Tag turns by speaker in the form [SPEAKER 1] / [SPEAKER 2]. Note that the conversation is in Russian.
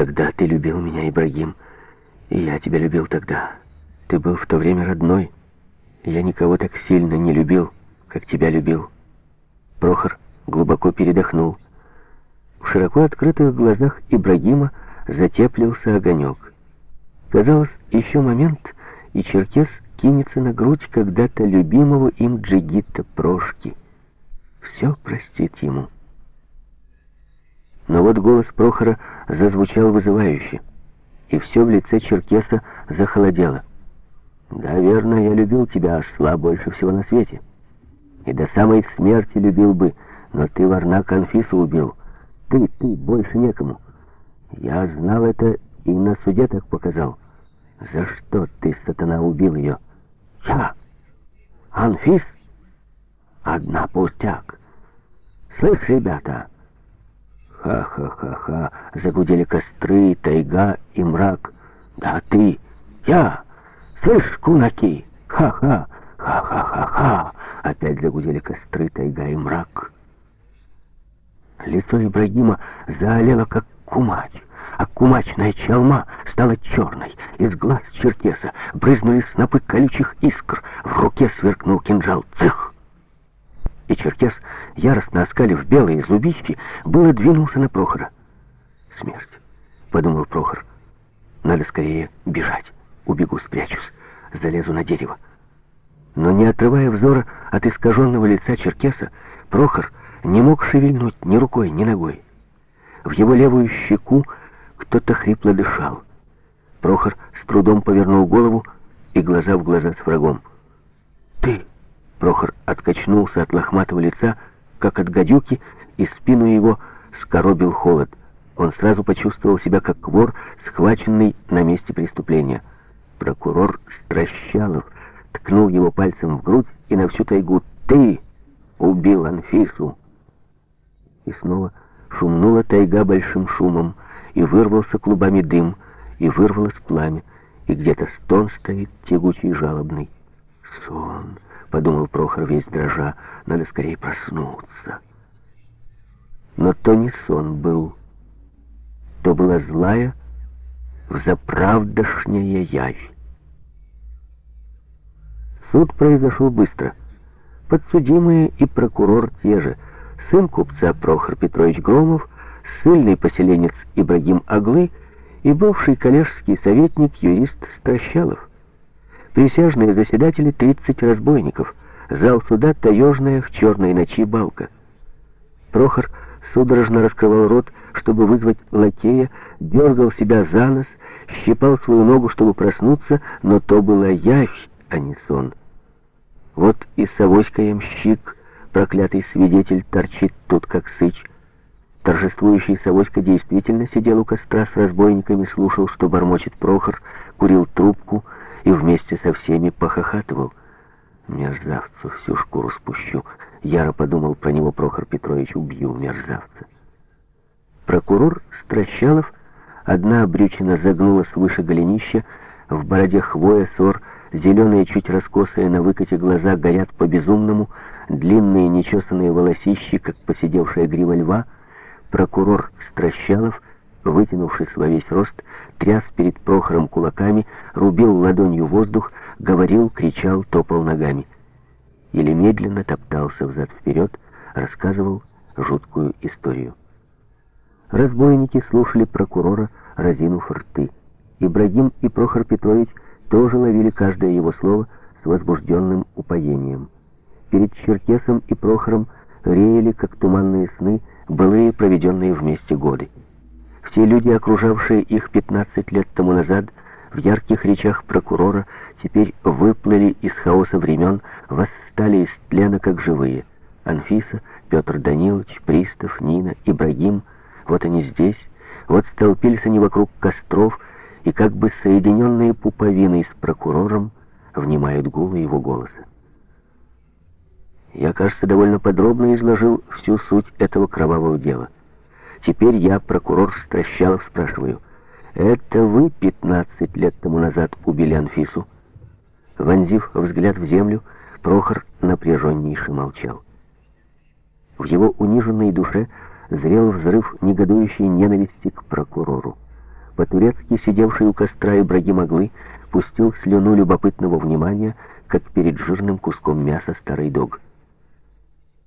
[SPEAKER 1] Тогда ты любил меня, Ибрагим, и я тебя любил тогда. Ты был в то время родной. Я никого так сильно не любил, как тебя любил. Прохор глубоко передохнул. В широко открытых глазах Ибрагима затеплился огонек. Казалось, еще момент, и Черкес кинется на грудь когда-то любимого им джигита Прошки. Все простит ему. Но вот голос Прохора зазвучал вызывающе, и все в лице Черкеса захолодело. «Да, верно, я любил тебя, осла, больше всего на свете. И до самой смерти любил бы, но ты, Варна, Конфису убил. Ты, ты, больше некому. Я знал это и на суде так показал. За что ты, сатана, убил ее?» «Я? Анфис? Одна пустяк. Слышь, ребята!» Ха-ха-ха-ха, загудели костры, тайга и мрак. «Да ты! Я! Слышь, кунаки! Ха-ха! Ха-ха-ха-ха!» Опять загудели костры, тайга и мрак. Лицо Ибрагима заолело, как кумач, а кумачная чалма стала черной. Из глаз черкеса брызнули снопы колючих искр. В руке сверкнул кинжал. Цих! И черкес, яростно оскалив белые зубищи, было двинулся на Прохора. «Смерть», — подумал Прохор. «Надо скорее бежать. Убегу, спрячусь, залезу на дерево». Но не отрывая взора от искаженного лица черкеса, Прохор не мог шевельнуть ни рукой, ни ногой. В его левую щеку кто-то хрипло дышал. Прохор с трудом повернул голову и глаза в глаза с врагом. «Ты!» Прохор откачнулся от лохматого лица, как от гадюки, и спину его скоробил холод. Он сразу почувствовал себя как вор, схваченный на месте преступления. Прокурор Стращалов ткнул его пальцем в грудь и на всю тайгу «Ты убил Анфису!» И снова шумнула тайга большим шумом, и вырвался клубами дым, и вырвалось пламя, и где-то стон стоит тягучий жалобный. «Сон!» — подумал Прохор весь дрожа, — «надо скорее проснуться». Но то не сон был, то была злая, взаправдошняя явь. Суд произошел быстро. Подсудимые и прокурор те же. Сын купца Прохор Петрович Громов, ссыльный поселенец Ибрагим Аглы и бывший коллежский советник юрист Стращалов. Присяжные заседатели 30 разбойников. Зал суда таежная в черной ночи балка. Прохор судорожно раскрывал рот, чтобы вызвать лакея, дергал себя за нос, щипал свою ногу, чтобы проснуться, но то была явь, а не сон. Вот и Савоська ямщик, проклятый свидетель, торчит тут, как сыч. Торжествующий Савоська действительно сидел у костра с разбойниками, слушал, что бормочет Прохор, курил трубку и вместе со всеми похохатывал. Мерзавцу всю шкуру спущу. Яро подумал про него Прохор Петрович, убью мерзавца. Прокурор Стращалов, одна обрючина загнулась выше голенища, в бороде хвоя сор, зеленые, чуть раскосые на выкате глаза горят по-безумному, длинные нечесанные волосищи, как посидевшая грива льва. Прокурор Стращалов, вытянувшись во весь рост, тряс перед Прохором кулаками, рубил ладонью воздух, говорил, кричал, топал ногами. Или медленно топтался взад-вперед, рассказывал жуткую историю. Разбойники слушали прокурора, разинув рты. Ибрагим и Прохор Петрович тоже ловили каждое его слово с возбужденным упоением. Перед Черкесом и Прохором реяли, как туманные сны, былые проведенные вместе годы. Все люди, окружавшие их 15 лет тому назад, в ярких речах прокурора, теперь выплыли из хаоса времен, восстали из тлена, как живые. Анфиса, Петр Данилович, Пристав, Нина, Ибрагим, вот они здесь, вот столпились они вокруг костров, и как бы соединенные пуповиной с прокурором внимают гулы его голоса. Я, кажется, довольно подробно изложил всю суть этого кровавого дела. Теперь я, прокурор Стращалов, спрашиваю, это вы 15 лет тому назад убили Анфису? Вонзив взгляд в землю, Прохор напряженнейше молчал. В его униженной душе зрел взрыв негодующей ненависти к прокурору. По-турецки сидевший у костра Ибрагим Аглы пустил слюну любопытного внимания, как перед жирным куском мяса старый дог.